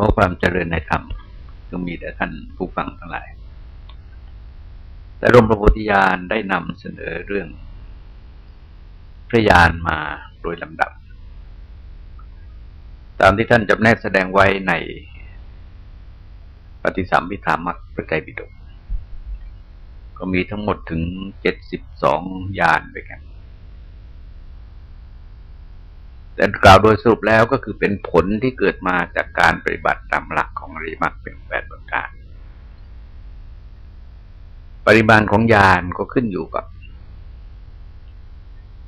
ขอความเจริญในธรรมจงมีแต่ท่านผู้ฟังทั้งหลาย แต่รมพระพุทธญาณได้นำเสนอเรื่องพระญาณมาโดยลำดับ ตามที่ท่านจำแนกแสดงไว้ในปฏิสัมพิธามักพระไตรปิฎกก็มีทั้งหมดถึงเจ็ดสิบสองญาณด้วยกัน แต่กล่าวโดยสรุปแล้วก็คือเป็นผลที่เกิดมาจากการปฏิบัติตามหลักของอริมักเป็นแปดประการ ปริมาณของญาณก็ขึ้นอยู่กับ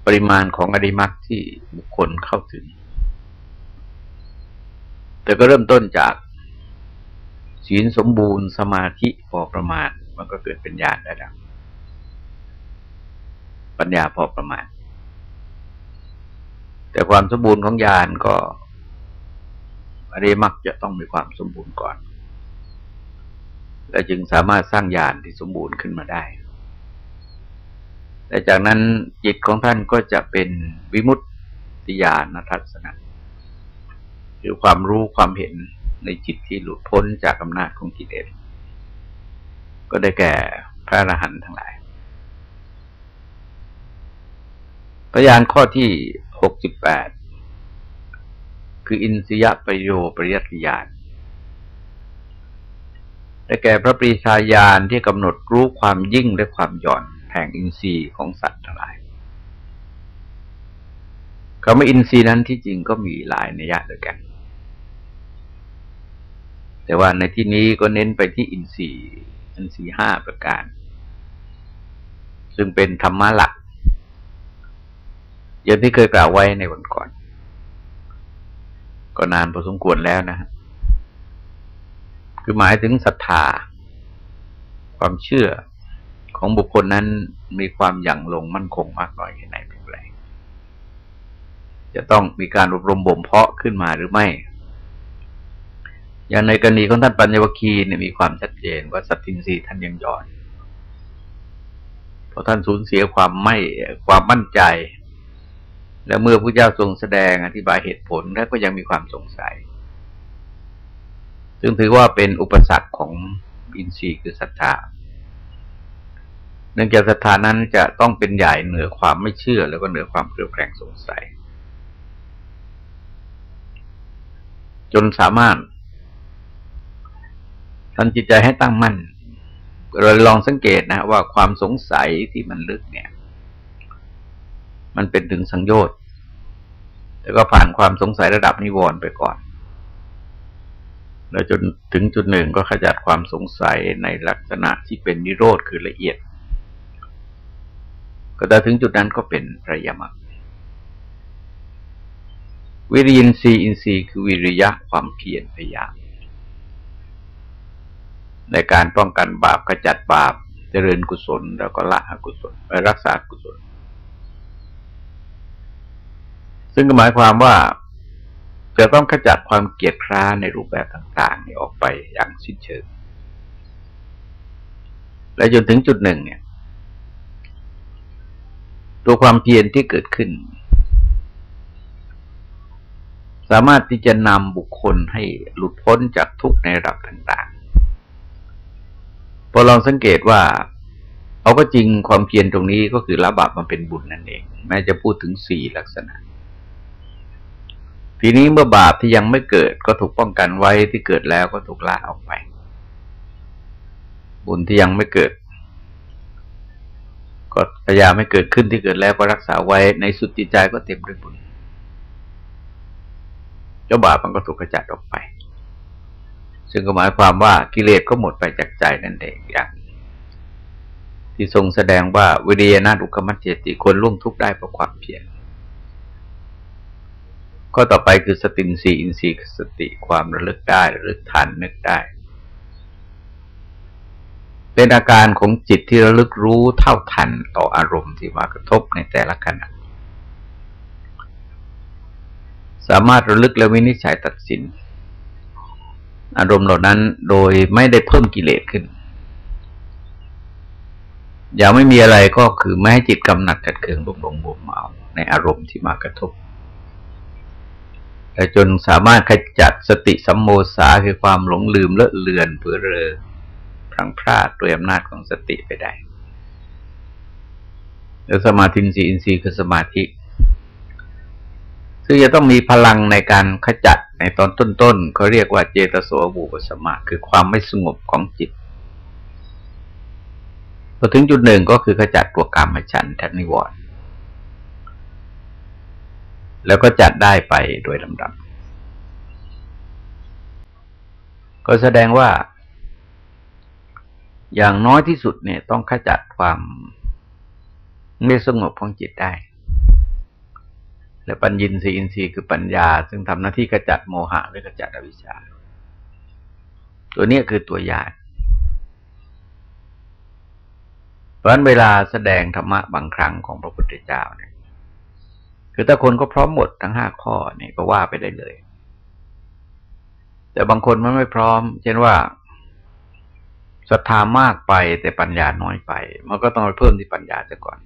ปริมาณของอริมักที่บุคคลเข้าถึง แต่ก็เริ่มต้นจากศีลสมบูรณ์สมาธิพอประมาณ มันก็เกิดเป็นญาณได้แล้วปัญญาพอประมาณ แต่ความสมบูรณ์ของญาณก็อริมักจะต้องมีความสมบูรณ์ก่อน และจึงสามารถสร้างญาณที่สมบูรณ์ขึ้นมาได้และจากนั้นจิตของท่านก็จะเป็นวิมุตติญาณทัศนะคือความรู้ความเห็นในจิตที่หลุดพ้นจากอำนาจของกิเลสก็ได้แก่พระอรหันต์ทั้งหลายพยานข้อที่ หกสิบแปดคืออินสยประโยปริยัติญาณแต่แก่พระปรีชาญาณที่กำหนดรู้ความยิ่งและความหย่อนแห่งอินทรีย์ของสัตว์ทั้งหลายคำว่าอินทรีย์นั้นที่จริงก็มีหลายนัยยะด้วยกัน แต่ว่าในที่นี้ก็เน้นไปที่อินทรีย์อินทรีย์ห้าประการ ซึ่งเป็นธรรมะหลัก อย่างที่เคยกล่าวไว้ในวันก่อน ก็นานพอสมควรแล้วนะฮะคือหมายถึงศรัทธา ความเชื่อของบุคคลนั้นมีความหยั่งลงมั่นคงมากน้อยแค่ไหนเป็นไรจะต้องมีการอบรมบ่มเพาะขึ้นมาหรือไม่ อย่างในกรณีของท่านปัญญวคีเนี่ยมีความชัดเจนว่าสัตทินรีท่านยังย่อนพอท่านสูญเสียความไม่ความมั่นใจ แล้วเมื่อพระเจ้าทรงแสดงอธิบายเหตุผลแล้วก็ยังมีความสงสัย ซึ่งถือว่าเป็นอุปสรรคของอินทรีย์คือศรัทธา เนื่องจากศรัทธานั้นจะต้องเป็นใหญ่เหนือความไม่เชื่อ แล้วก็เหนือความเครือบแคลงสงสัย จนสามารถทำจิตใจให้ตั้งมั่นเราลองสังเกตนะว่าความสงสัยที่มันลึกเนี่ย มันเป็นถึงสังโยชน์ แล้วก็ผ่านความสงสัยระดับนิวรณ์ไปก่อน แล้วจนถึงจุดหนึ่งก็ขจัดความสงสัยในลักษณะที่เป็นนิโรธคือละเอียด ก็ถ้าถึงจุดนั้นก็เป็นพระยมรรควิริยินทรีย์อินทรีย์คือวิริยะความเพียรพยายามในการป้องกันบาปขจัดบาปเจริญกุศล แล้วก็ละอกุศลรักษากุศล ซึ่งก็หมายความว่าจะต้องขจัดความเกลียดคร้านในรูปแบบต่างๆนี่ออกไปอย่างสิ้นเชิง และจนถึงจุดหนึ่งเนี่ย ตัวความเพียรที่เกิดขึ้น สามารถที่จะนำบุคคลให้หลุดพ้นจากทุกข์ในระดับต่างๆ พอลองสังเกตว่าเอาก็จริงความเพียรตรงนี้ก็คือละบาปมันเป็นบุญนั่นเอง แม้จะพูดถึงสี่ลักษณะ ทีนี้เมื่อบาปที่ยังไม่เกิดก็ถูกป้องกันไว้ที่เกิดแล้วก็ถูกละออกไป บุญที่ยังไม่เกิด ก็พยายามไม่เกิดขึ้นที่เกิดแล้วก็รักษาไว้ในสุดจิตใจก็เต็มด้วยบุญเจ้าบาปมันก็ถูกกระจัดออกไป ซึ่งก็หมายความว่ากิเลสก็หมดไปจากใจนั่นเองอย่างที่ทรงแสดงว่าวิริยนาทุกมัจเจติคนล่วงทุกข์ได้เพราะความเพียร ข้อต่อไปคือสตินสีอินทรีย์สติความระลึกได้ระลึกทันนึกได้ เป็นอาการของจิตที่ระลึกรู้เท่าทันต่ออารมณ์ที่มากระทบในแต่ละขณะ สามารถระลึกและวินิจฉัยตัดสิน อารมณ์เหล่านั้นโดยไม่ได้เพิ่มกิเลสขึ้น อย่าไม่มีอะไรก็คือไม่ให้จิตกำหนัดกัดเคืองบุ่มลงบุ่มเมาในอารมณ์ที่มากระทบ จนสามารถขจัดสติสัมโมสาคือความหลงลืมเลอะเลือนเผือเรอพลังพลาดด้วยอำนาจของสติไปได้แล้วสมาธิอินทรีย์อินทรีย์คือสมาธิ ซึ่งจะต้องมีพลังในการขจัดในตอนต้นๆเขาเรียกว่าเจตโสบูปสมาคือความไม่สงบของจิตพอถึงจุดหนึ่งก็คือขจัดตัวกรรมฉันทันิวรณ์ แล้วก็จัดได้ไปโดยลำดับ ก็แสดงว่า อย่างน้อยที่สุดเนี่ยต้องขจัดความไม่สงบของจิตได้ และปัญญินทรีย์อินทรีย์คือปัญญา ซึ่งทำหน้าที่ขจัดโมหะหรือขจัดอวิชชา ตัวนี้คือตัวอย่านเพราะนั้นเวลาแสดงธรรมะบางครั้งของพระพุทธเจ้าเนี่ย คือถ้าคนก็พร้อมหมดทั้งห้าข้อเนี่ยก็ว่าไปได้เลย แต่บางคนมันไม่พร้อม เช่นว่าศรัทธามากไปแต่ปัญญาน้อยไป มันก็ต้องไปเพิ่มที่ปัญญาซะก่อน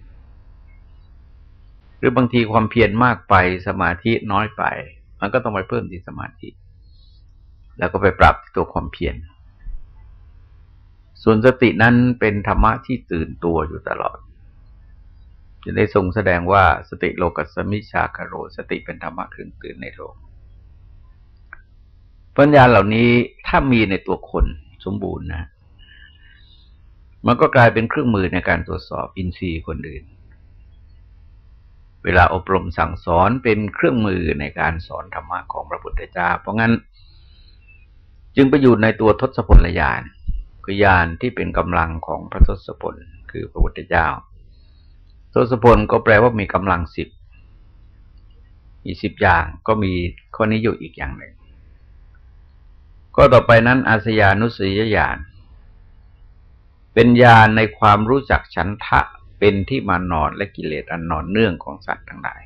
หรือบางทีความเพียรมากไปสมาธิน้อยไป มันก็ต้องไปเพิ่มที่สมาธิ แล้วก็ไปปรับตัวความเพียรส่วนสตินั้นเป็นธรรมะที่ตื่นตัวอยู่ตลอด จะได้ทรงแสดงว่าสติโลกัสมิชาคโร สติเป็นธรรมะเครื่องตื่นในโลก ปัญญาเหล่านี้ถ้ามีในตัวคนสมบูรณ์นะ มันก็กลายเป็นเครื่องมือในการตรวจสอบอินทรีย์คนอื่น เวลาอบรมสั่งสอนเป็นเครื่องมือในการสอนธรรมะของพระพุทธเจ้า เพราะงั้น จึงไปอยู่ในตัวทศพลยาน คือญาณที่เป็นกำลังของพระทศพลคือพระพุทธเจ้า ทศพลก็แปลว่ามีกำลังสิบมีสิบอย่างก็มีข้อนี้อยู่อีกอย่างหนึ่ง ก็ต่อไปนั้นอาสยานุสยญาณ เป็นญาณในความรู้จักฉันทะเป็นที่มานอนและกิเลสอันนอนเนื่องของสัตว์ทั้งหลาย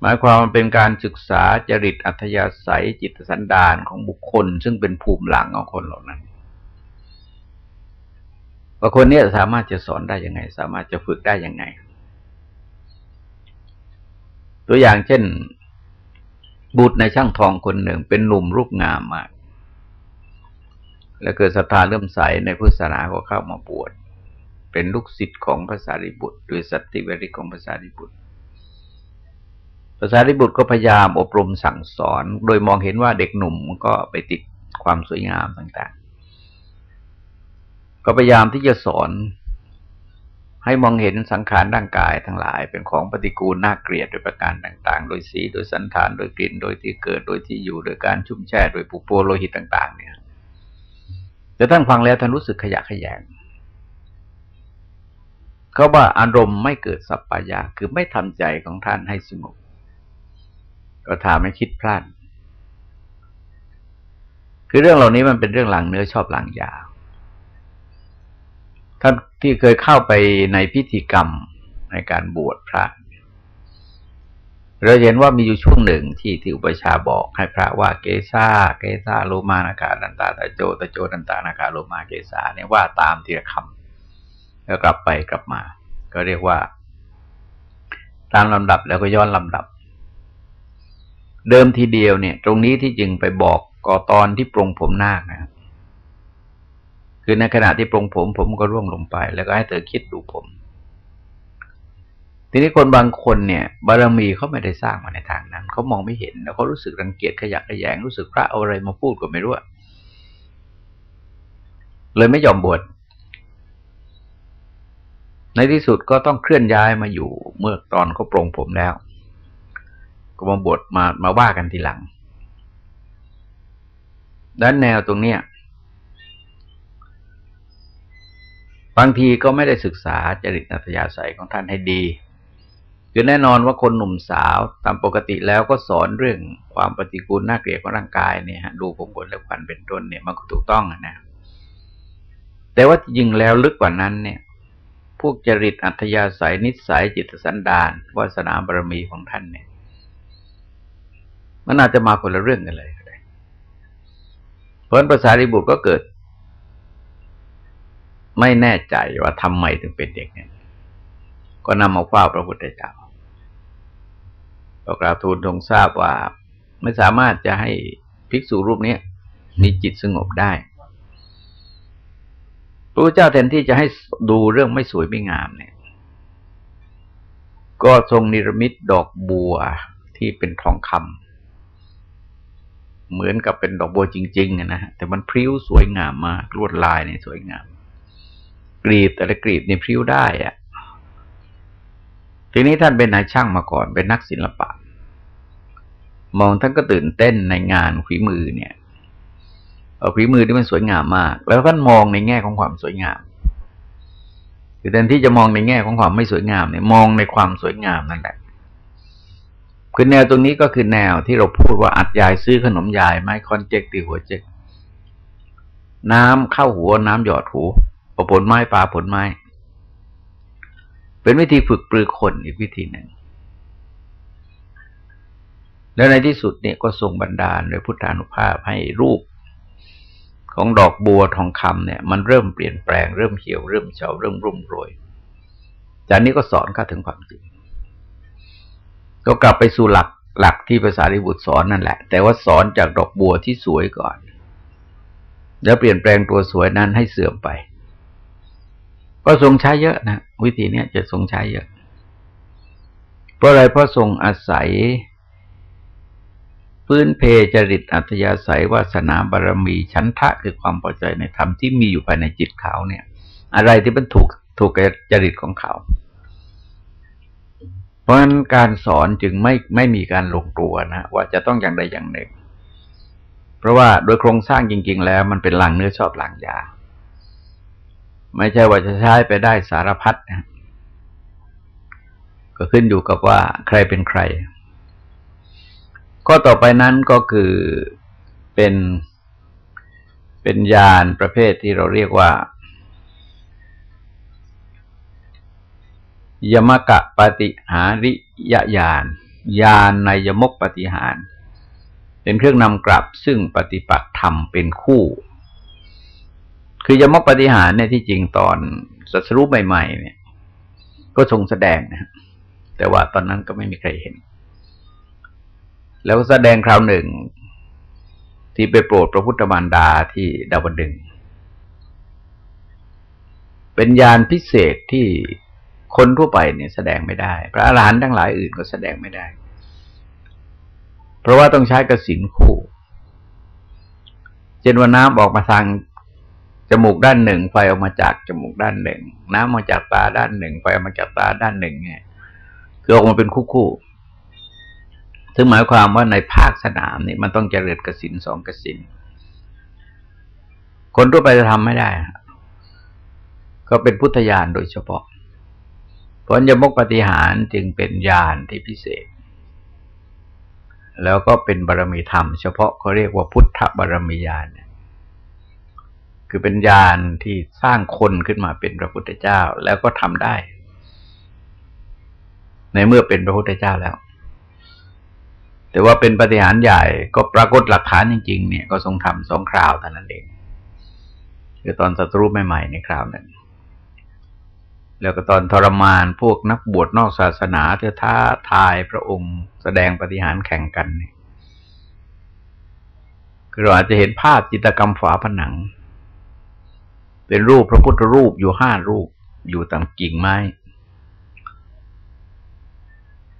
หมายความเป็นการศึกษาจริตอัธยาศัยจิตสันดานของบุคคล ซึ่งเป็นภูมิหลังของคนเหล่านั้น ว่าคนนี้สามารถจะสอนได้ยังไง สามารถจะฝึกได้ยังไง ตัวอย่างเช่น บุตรในช่างทองคนหนึ่งเป็นหนุ่มรูปงามมาก แล้วเกิดศรัทธาเริ่มใสในพุทธศาสนาก็เข้ามาบวชเป็นลูกศิษย์ของพระสารีบุตรด้วยสัตติเวริของพระสารีบุตรภาษาริบุตรก็พยายามอบรมสั่งสอน โดยมองเห็นว่าเด็กหนุ่มก็ไปติดความสวยงามต่าง ก็พยายามที่จะสอน ให้มองเห็นสังขารร่างกายทั้งหลาย เป็นของปฏิกูลน่าเกลียดโดยประการต่าง ๆ โดยสี โดยสันฐาน โดยกลิ่น โดยที่เกิด โดยที่อยู่ โดยการชุ่มแช่ โดยปุโปโลหิตต่าง ๆ เนี่ย แต่ท่านฟังแล้วท่านรู้สึกขยะขยงเขาว่าอารมณ์ไม่เกิดสัพพายาคือไม่ทำใจของท่านให้สงบ ก็ทำให้คิดพลาด คือเรื่องเหล่านี้มันเป็นเรื่องหลังเนื้อชอบหลังยาว ท่านที่เคยเข้าไปในพิธีกรรมในการบวชพระ เราเห็นว่ามีอยู่ช่วงหนึ่งที่ที่อุปชาบอกให้พระว่าเกซาเกซาโลมานาคาดันตาตะโจตะโจดันตานาคาโลมาเกซาเนี่ยว่าตามทีละคำแล้วกลับไปกลับมา ก็เรียกว่า ตามลำดับแล้วก็ย้อนลำดับ เดิมทีเดียวเนี่ย ตรงนี้ที่จึงไปบอกกอตอนที่ปรงผมนาคนะคื คือในขณะที่ปรงผม ผมก็ร่วงลงไป แล้วก็ให้เธอคิดดูผม ทีนี้คนบางคนเนี่ย บารมีเขาไม่ได้สร้างมาในทางนั้นเขามองไม่เห็น แล้วเขารู้สึกรังเกียจขยะขยงรู้สึกพระเอาอะไรมาพูดก็ไม่รู้เลยไม่ยอมบวชในที่สุดก็ต้องเคลื่อนย้ายมาอยู่เมื่อตอนเขาปรงผมแล้ว ก็มาบทมามาว่ากันทีหลัง ด้านแนวตรงเนี้ย บางทีก็ไม่ได้ศึกษาจริตอัธยาศัยของท่านให้ดีคือแน่นอนว่าคนหนุ่มสาวตามปกติแล้วก็สอนเรื่องความปฏิกูลน่าเกลียดของร่างกายเนี่ยฮะดูผมขนและควันเป็นต้นเนี่ยมันก็ถูกต้องนะ แต่ว่าจริงแล้วลึกกว่านั้นเนี่ย พวกจริตอัธยาศัยนิสัยจิตสันดานวาสนาบารมีของท่านเนี่ย มันอาจจะมาคนละเรื่องกันเลยเพราะภาษาริบุตรก็เกิด ไม่แน่ใจว่าทำไมถึงเป็นเด็กเนี่ยก็นำมาคว้าพระพุทธเจ้าก็กราบทูลทรงทราบว่าไม่สามารถจะให้ภิกษุรูปนี้มีจิตสงบได้ พระเจ้าแทนที่จะให้ดูเรื่องไม่สวยไม่งามเนี่ย ก็ทรงนิรมิตดอกบัวที่เป็นทองคำเหมือนกับเป็นดอกบัวจริงๆนะฮะแต่มันพริ้วสวยงามมากลวดลายเนี่ยสวยงาม กรีบแต่ละกรีบเนี่พริ้วได้อะทีนี้ท่านเป็นนายช่างมาก่อนเป็นนักศิลปะ มองท่านก็ตื่นเต้นในงานฝีมือเนี่ยฝีมือที่มันสวยงามมาก แล้วท่านมองในแง่ของความสวยงามคือแทนที่จะมองในแง่ของความไม่สวยงามเนี่ยมองในความสวยงามนั่นแหละคือแนวตรงนี้ก็คือแนวที่เราพูดว่าอัดยายซื้อขนมยายไม้คอนเจกตีหัวเจกน้ำเข้าหัวน้ำหยอดหู ผลไม้ปลาผลไม้ เป็นวิธีฝึกปลือคนอีกวิธีหนึ่ง แล้วในที่สุดเนี่ยก็ทรงบันดาลโดยพุทธานุภาพให้รูปของดอกบัวทองคำเนี่ย มันเริ่มเปลี่ยนแปลงเริ่มเหี่ยวเริ่มเฉาเริ่มรุ่มโรยจากนี้ก็สอนเข้าถึงความจริง ก็กลับไปสู่หลักหลักที่ภาษาริบุตรสอนนั่นแหละ แต่ว่าสอนจากดอกบัวที่สวยก่อน แล้วเปลี่ยนแปลงตัวสวยนั้นให้เสื่อมไป ก็ทรงใช้เยอะนะวิธีนี้จะทรงใช้เยอะ เพราะอะไรเพราะทรงอาศัย พื้นเพจริตอัธยาศัยวาสนาบารมีชั้นทะคือความพอใจในธรรมที่มีอยู่ภายในจิตเขาเนี่ย อะไรที่มันถูกถูกจริตของเขา เพราะฉะนั้นการสอนจึงไม่ไม่มีการลงตัวนะว่าจะต้องอย่างใดอย่างหนึ่ง เพราะว่าโดยโครงสร้างจริง ๆ แล้วมันเป็นหลังเนื้อชอบหลังยา ไม่ใช่ว่าจะใช้ไปได้สารพัดนะก็ขึ้นอยู่กับว่าใครเป็นใคร ข้อต่อไปนั้นก็คือเป็นเป็นญาณประเภทที่เราเรียกว่ายมกะปฏิหาริยญาณญาณในยมกปฏิหาร เป็นเครื่องนำกลับซึ่งปฏิปักษ์ธรรมเป็นคู่ คือยมกปฏิหารเนี่ยที่จริงตอนสัสรุปใหม่ๆเนี่ย ก็ทรงแสดงนะแต่ว่าตอนนั้นก็ไม่มีใครเห็น แล้วแสดงคราวหนึ่ง ที่ไปโปรดพระพุทธมารดาที่ดาวดึง เป็นยานพิเศษที่คนทั่วไปเนี่ยแสดงไม่ได้ พระอรหันต์ทั้งหลายอื่นก็แสดงไม่ได้ เพราะว่าต้องใช้กระสินคู่ เช่นว่าน้ำออกมาทาง จมูกด้านหนึ่งไฟออกมาจากจมูกด้านหนึ่ง น้ำมาจากตาด้านหนึ่งไฟออกมาจากตาด้านหนึ่งเนี่ยคือออกมาเป็นคู่คู่ซึ่งหมายความว่าในภาคสนามนี่มันต้องเจริญกสินสองกสินคนทั่วไปจะทำไม่ได้ ก็เป็นพุทธญาณโดยเฉพาะผลยมกปฏิหารจึงเป็นญาณที่พิเศษ แล้วก็เป็นบารมีธรรม เฉพาะเขาเรียกว่าพุทธบารมีญาณ คือเป็นญาณที่สร้างคนขึ้นมาเป็นพระพุทธเจ้าแล้วก็ทำได้ ในเมื่อเป็นพระพุทธเจ้าแล้ว แต่ว่าเป็นปฏิหารใหญ่ก็ปรากฏหลักฐานจริง ๆ เนี่ยก็ทรงทำสองคราวเท่านั้นเองคือตอนศัตรูใหม่ๆในคราวนั้นแล้วก็ตอนทรมานพวกนักบวชนอกศาสนาเธอท้าทายพระองค์แสดงปฏิหารแข่งกันเนี่ยคือเราอาจจะเห็นภาพจิตกรรมฝาผนัง เป็นรูปพระพุทธรูปอยู่ห้ารูปอยู่ตามกิ่งไม้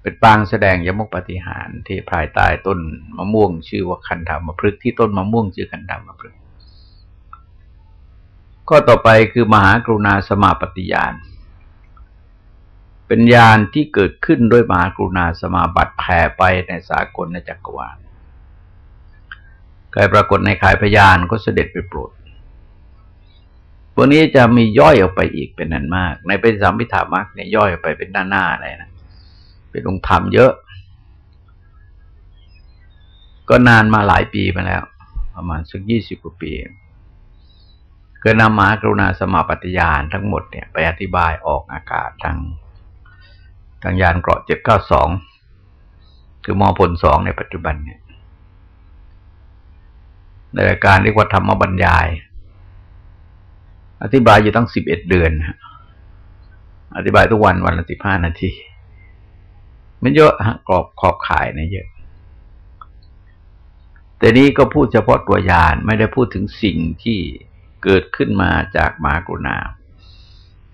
เป็นปางแสดงยมกปฏิหารที่ภายใต้ต้นมะม่วง ชื่อว่าคันธามะพฤกที่ต้นมะม่วงชื่อคันธามะพฤกก็ต่อไปคือมหากรุณาสมาปฏิญาณเป็นญาณที่เกิดขึ้นด้วยมหากรุณาสมาบัติแผ่ไปในสากลในจักรวาลใครปรากฏในขายพยานก็เสด็จไปโปรด พวกนี้จะมีย่อยออกไปอีกเป็นนันมาก ในเป็นสามพิธามักเนี่ยย่อยออกไปเป็นด้านหน้าอะไรนะเป็นองค์ธรรมเยอะ ก็นานมาหลายปีมาแล้ว ประมาณสักยี่สิบกว่าปีเกิดนำมากรุณาสมาปฏิญาณทั้งหมดเนี่ยไปอธิบายออกอากาศทางทางยานเกราะเจ็ดเก้าสองคือมอผลสองในปัจจุบันเนี่ยในรายการเรียกว่าธรรมบรรยาย อธิบายอยู่ตั้งสิบเอ็ดเดือนอธิบายทุกวันวันละสิบห้านาที มันเยอะฮะกรอบขอบข่ายนะเยอะ แต่นี้ก็พูดเฉพาะตัวยานไม่ได้พูดถึงสิ่งที่เกิดขึ้นมาจากมากรุณา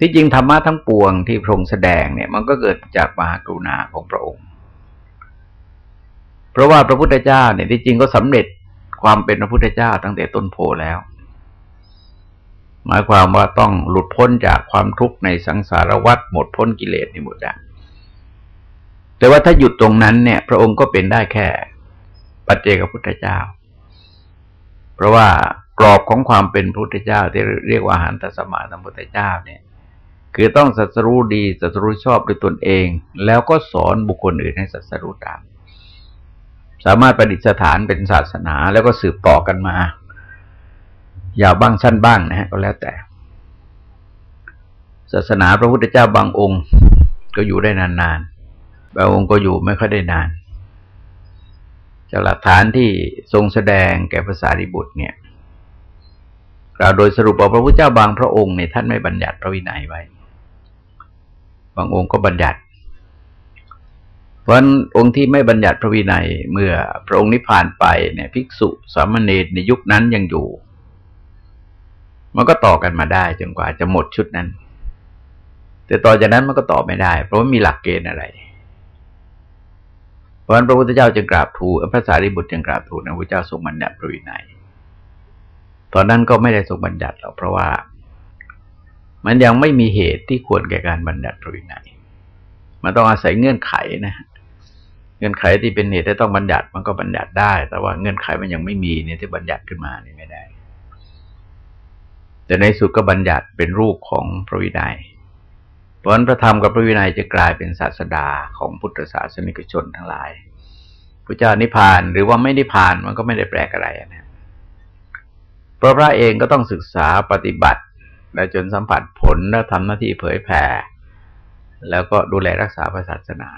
ที่จริงธรรมะทั้งปวงที่พระองค์แสดงเนี่ย มันก็เกิดจากมากรุณาของพระองค์ เพราะว่าพระพุทธเจ้าเนี่ยที่จริงก็สำเร็จความเป็นพระพุทธเจ้าตั้งแต่ต้นโพแล้ว หมายความว่าต้องหลุดพ้นจากความทุกข์ในสังสารวัฏหมดพ้นกิเลสในหมดแล้แต่ว่าถ้าหยุดตรงนั้นเนี่ย พระองค์ก็เป็นได้แค่ ปัจเจกพุทธเจ้า เพราะว่ากรอบของความเป็นพุทธเจ้าที่เรียกว่าหันตสมาสัมพุทธเจ้าเนี่ย คือต้องสัตรู้ดีสัตรู้ชอบด้วยตนเอง แล้วก็สอนบุคคลอื่นให้สัตรู้ตาม สามารถประดิษฐานเป็นศาสนาแล้วก็สืบต่อกันมา ยาวบ้างสั้นบ้างนะฮะก็แล้วแต่ ศาสนาพระพุทธเจ้าบางองค์ ก็อยู่ได้นานๆบางองค์ก็อยู่ไม่ค่อยได้นานจากหลักฐานที่ทรงแสดงแก่ภาษาริบุตรเนี่ยกล่าวโดยสรุปว่าพระพุทธเจ้าบางพระองค์เนี่ยท่านไม่บัญญัติพระวินัยไว้ บางองค์ก็บัญญัติ เพราะองค์ที่ไม่บัญญัติพระวินัยเมื่อพระองค์นิพพานไปเนี่ย ภิกษุสามเณรในยุคนั้นยังอยู่ มันก็ต่อกันมาได้จนกว่าจะหมดชุดนั้น แต่ต่อจากนั้นมันก็ต่อไม่ได้ เพราะว่ามีหลักเกณฑ์อะไร เพราะฉะนั้นพระพุทธเจ้าจึงกราบทูลพระสารีบุตรจึงกราบทูลพระพุทธเจ้าทรงบัญญัติพระวินัยตอนนั้นก็ไม่ได้ทรงบัญญัติหรอกเพราะว่า มันยังไม่มีเหตุที่ควรแก่การบัญญัติพระวินัยมันต้องอาศัยเงื่อนไขนะเงื่อนไขที่เป็นเหตุที่ต้องบัญญัติมันก็บัญญัติได้ แต่ว่าเงื่อนไขมันยังไม่มีเนี่ยที่บัญญัติขึ้นมาเนี่ยไม่ได้ แต่ในสุดก็บัญญัติเป็นรูปของพระวินัย เพราะนั้นพระธรรมกับพระวินัยจะกลายเป็นศาสดาของพุทธศาสนิกชนทั้งหลายพระเจ้านิพพานหรือว่าไม่นิพพานมันก็ไม่ได้แปลกอะไรนะเพราะพระเองก็ต้องศึกษาปฏิบัติ และจนสัมผัสผลแล้วทำหน้าที่เผยแผ่ แล้วก็ดูแลรักษาพระศาสนา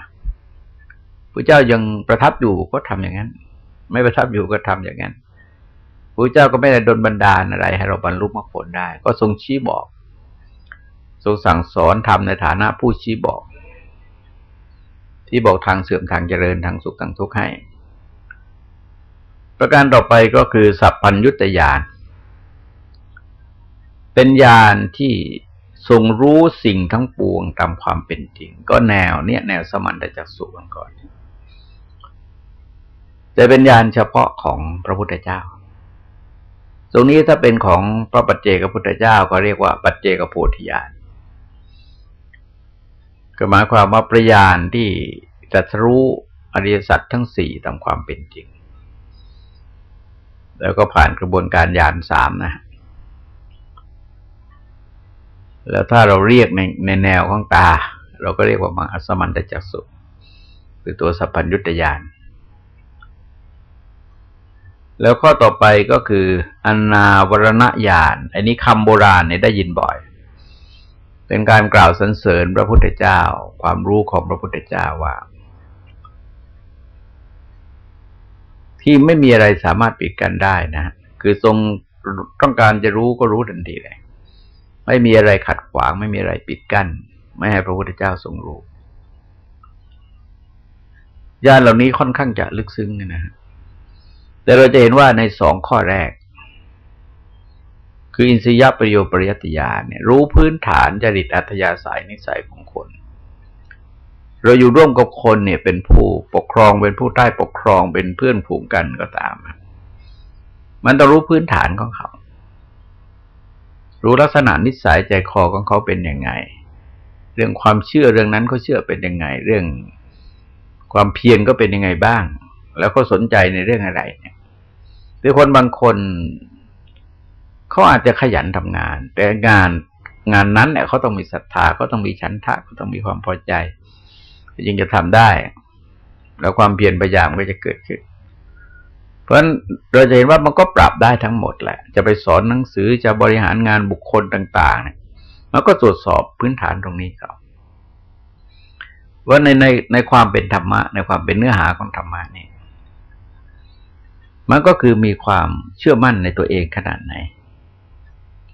พระเจ้ายังประทับอยู่ก็ทำอย่างนั้น ไม่ประทับอยู่ก็ทำอย่างนั้น ระเจ้าก็ไม่ได้ดนบันดาลอะไร ให้เราบรรลุมรรคผลได้ ก็ทรงชี้บอก ทรงสั่งสอนทำในฐานะผู้ชี้บอก ที่บอกทางเสื่อมทางเจริญทางสุขทางทุกข์ให้ ประการต่อไปก็คือ สัพพัญยุตยานเป็นญาณที่ทรงรู้สิ่งทั้งปวงตามความเป็นจริง ก็แนวเนี่ยแนวสมันตจักสุกันก่อน แต่เป็นญาณเฉพาะของพระพุทธเจ้า ตรงนี้ถ้าเป็นของพระปัจเจกพุทธเจ้าก็เรียกว่า ปัจเจกโพธิญาณก็หมายความว่าประญาณที่จะรู้อริยสัจทั้งสี่ตามความเป็นจริง แล้วก็ผ่านกระบวนการญาณสามนะ แล้วถ้าเราเรียกในในแนวของตา เราก็เรียกว่ามังอสมันตจักสุคือตัวสัพพัญญุตยาน แล้วข้อต่อไปก็คืออนาวรณญาณอันนี้คำโบราณเนี่ยได้ยินบ่อย เป็นการกล่าวสรรเสริญพระพุทธเจ้า ความรู้ของพระพุทธเจ้าว่า ที่ไม่มีอะไรสามารถปิดกันได้นะ คือทรงต้องการจะรู้ก็รู้ทันทีเลย ไม่มีอะไรขัดขวาง ไม่มีอะไรปิดกั้นไม่ให้พระพุทธเจ้าทรงรู้ญาณเหล่านี้ค่อนข้างจะลึกซึ้งนะฮะ แต่เราจะเห็นว่าในสองข้อแรก คืออินทรียประโยชน์ปริยัติญาเนี่ยรู้พื้นฐานจริตอัธยาศัยนิสัยของคน เราอยู่ร่วมกับคนเนี่ยเป็นผู้ปกครองเป็นผู้ใต้ปกครองเป็นเพื่อนผูงกันก็ตาม มันต้องรู้พื้นฐานของเขา รู้ลักษณะนิสัยใจคอของเขาเป็นยังไง เรื่องความเชื่อเรื่องนั้นเขาเชื่อเป็นยังไง เรื่องความเพียรก็เป็นยังไงบ้าง แล้วเขาสนใจในเรื่องอะไรเนี่ยหรือคนบางคนเขาอาจจะขยันทำงาน แต่งานงานนั้นเนี่ยเขาต้องมีศรัทธาเขาต้องมีฉันทะเขาต้องมีความพอใจจึงจะทำได้ แล้วความเพียรพยายามก็จะเกิดขึ้น เพราะฉะนั้นเราจะเห็นว่ามันก็ปรับได้ทั้งหมดแหละ จะไปสอนหนังสือจะบริหารงานบุคคลต่าง ๆ เนี่ยมันก็ตรวจสอบพื้นฐานตรงนี้ก่อนว่าในในในความเป็นธรรมะ ในความเป็นเนื้อหาของธรรมะนี่ มันก็คือมีความเชื่อมั่นในตัวเองขนาดไหน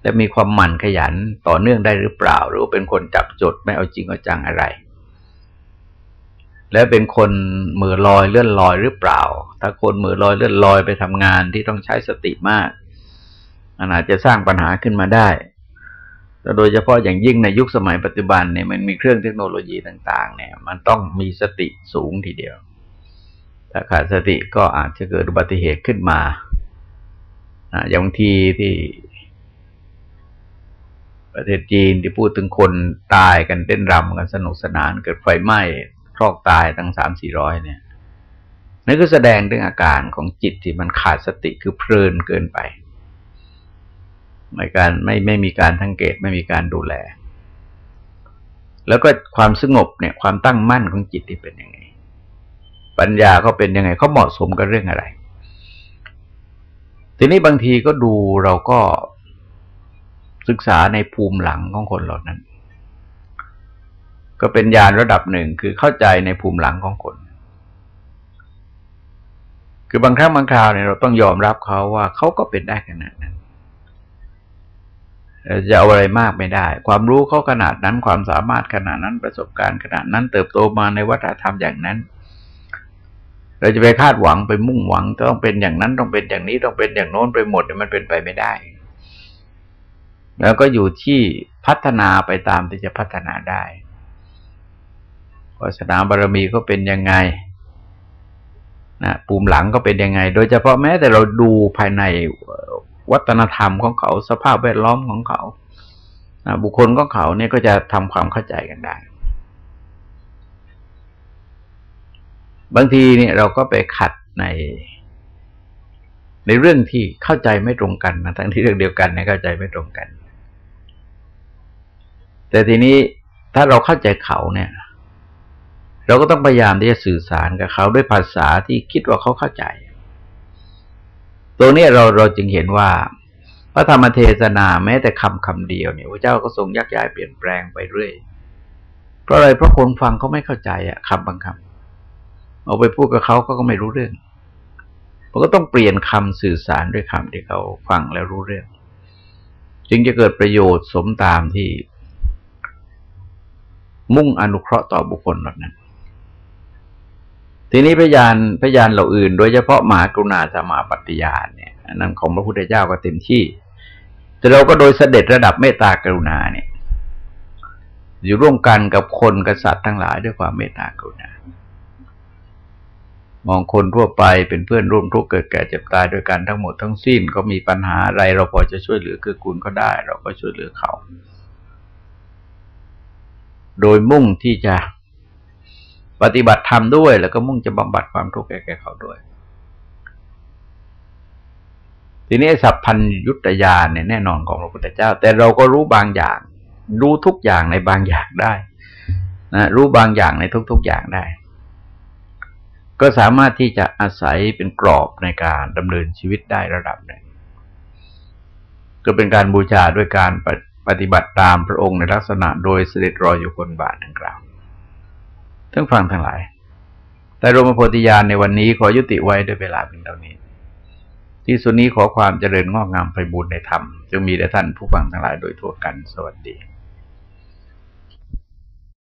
และมีความหมั่นขยันต่อเนื่องได้หรือเปล่า หรือเป็นคนจับจดไม่เอาจริงเอาจังอะไร แล้วเป็นคนมือลอยเลื่อนลอยหรือเปล่า ถ้าคนมือลอยเลื่อนลอยไปทำงานที่ต้องใช้สติมากมันอาจจะสร้างปัญหาขึ้นมาได้แต่โดยเฉพาะอย่างยิ่งในยุคสมัยปัจจุบันเนี่ยมันมีเครื่องเทคโนโลยีต่าง ๆ เนี่ย มันต้องมีสติสูงทีเดียว ถ้าขาดสติก็อาจจะเกิดอุบัติเหตุขึ้นมาอย่างบางทีที่ ประเทศจีนที่พูดถึงคนตายกันเต้นรำกันสนุกสนานเกิดไฟไหม้ครอกตายตั้งสามสี่ร้อยเนี่ยนั่นก็แสดงถึงอาการของจิตที่มันขาดสติคือเพลินเกินไปไม่การไม่ไม่มีการสังเกตไม่มีการดูแล แล้วก็ความสงบเนี่ย ความตั้งมั่นของจิตที่เป็นยังไง ปัญญาเขาเป็นยังไงเขาเหมาะสมกับเรื่องอะไร ทีนี้บางทีก็ดูเราก็ศึกษาในภูมิหลังของคนเหล่านั้น ก็เป็นญาณระดับหนึ่งคือเข้าใจในภูมิหลังของคน คือบางครั้งบางคราวเนี่ยเราต้องยอมรับเขาว่าเขาก็เป็นได้ขนาดนั้นจะเอาอะไรมากไม่ได้ ความรู้เขาขนาดนั้น ความสามารถขนาดนั้นประสบการณ์ขนาดนั้น เติบโตมาในวัฒนธรรมอย่างนั้น เราจะไปคาดหวังไปมุ่งหวังต้องเป็นอย่างนั้นต้องเป็นอย่างนี้ต้องเป็นอย่างโน้นไปหมดมันเป็นไปไม่ได้ แล้วก็อยู่ที่พัฒนาไปตามที่จะพัฒนาได้วาสนาบารมีก็เป็นยังไงนะปูมหลังก็เป็นยังไง โดยเฉพาะแม้แต่เราดูภายในวัฒนธรรมของเขาสภาพแวดล้อมของเขาบุคคลของเขาเนี่ยก็จะทำความเข้าใจกันได้ บางทีเนี่ยเราก็ไปขัดใน ในเรื่องที่เข้าใจไม่ตรงกันนะทั้งที่เรื่องเดียวกันเนี่ยเข้าใจไม่ตรงกัน แต่ทีนี้ถ้าเราเข้าใจเขาเนี่ย เราก็ต้องพยายามที่จะสื่อสารกับเขาด้วยภาษาที่คิดว่าเขาเข้าใจตรงนี้เราเราจึงเห็นว่าพระธรรมเทศนาแม้แต่คำคำเดียวเนี่ยพระเจ้าก็ทรงยักย้ายเปลี่ยนแปลงไปเรื่อย เพราะอะไรเพราะคนฟังเขาไม่เข้าใจอะคำบางคำ เอาไปพูดกับเขาก็ไม่รู้เรื่องเราก็ต้องเปลี่ยนคำสื่อสารด้วยคำที่เขาฟังแล้วรู้เรื่อง จึงจะเกิดประโยชน์สมตามที่ มุ่งอนุเคราะห์ต่อบุคคลเหล่านั้น ทีนี้พยานพยานเหล่าอื่น โดยเฉพาะหมากรุณาสมาปฏิญาณเนี่ยนั่นของพระพุทธเจ้าก็เต็มที่ แต่เราก็โดยเสด็จระดับเมตตากรุณาเนี่ย อยู่ร่วมกันกับคนกษัตริย์ทั้งหลายด้วยความเมตตากรุณา มองคนทั่วไปเป็นเพื่อนร่วมทุกข์เกิดแก่เจ็บตายด้วยกันทั้งหมดทั้งสิ้นก็มีปัญหาอะไร เราพอจะช่วยเหลือคือคุณก็ได้ เราก็ช่วยเหลือเขา โดยมุ่งที่จะปฏิบัติธรรมด้วย แล้วก็มุ่งจะบำบัดความทุกข์แก่เขาด้วย ทีนี้สัพพัญยุตยานเนี่ยแน่นอนของพระพุทธเจ้า แต่เราก็รู้บางอย่าง รู้ทุกอย่างในบางอย่างได้นะรู้บางอย่างในทุก ๆอย่างได้ ก็สามารถที่จะอาศัยเป็นกรอบในการดำเนินชีวิตได้ระดับหนึ่งก็เป็นการบูชาด้วยการปฏิบัติตามพระองค์ในลักษณะโดยเสด็จรอยอยู่คนบาทดังกล่าวทั้งฟังทั้งหลาย แต่รมโพธิญาณในวันนี้ขอยุติไว้ด้วยเวลาเพียงเท่านี้ ที่สุดนี้ขอความเจริญงอกงามไปบูรณนธรรมจงมีแด่ท่านผู้ฟังทั้งหลายโดยทั่วกันสวัสดี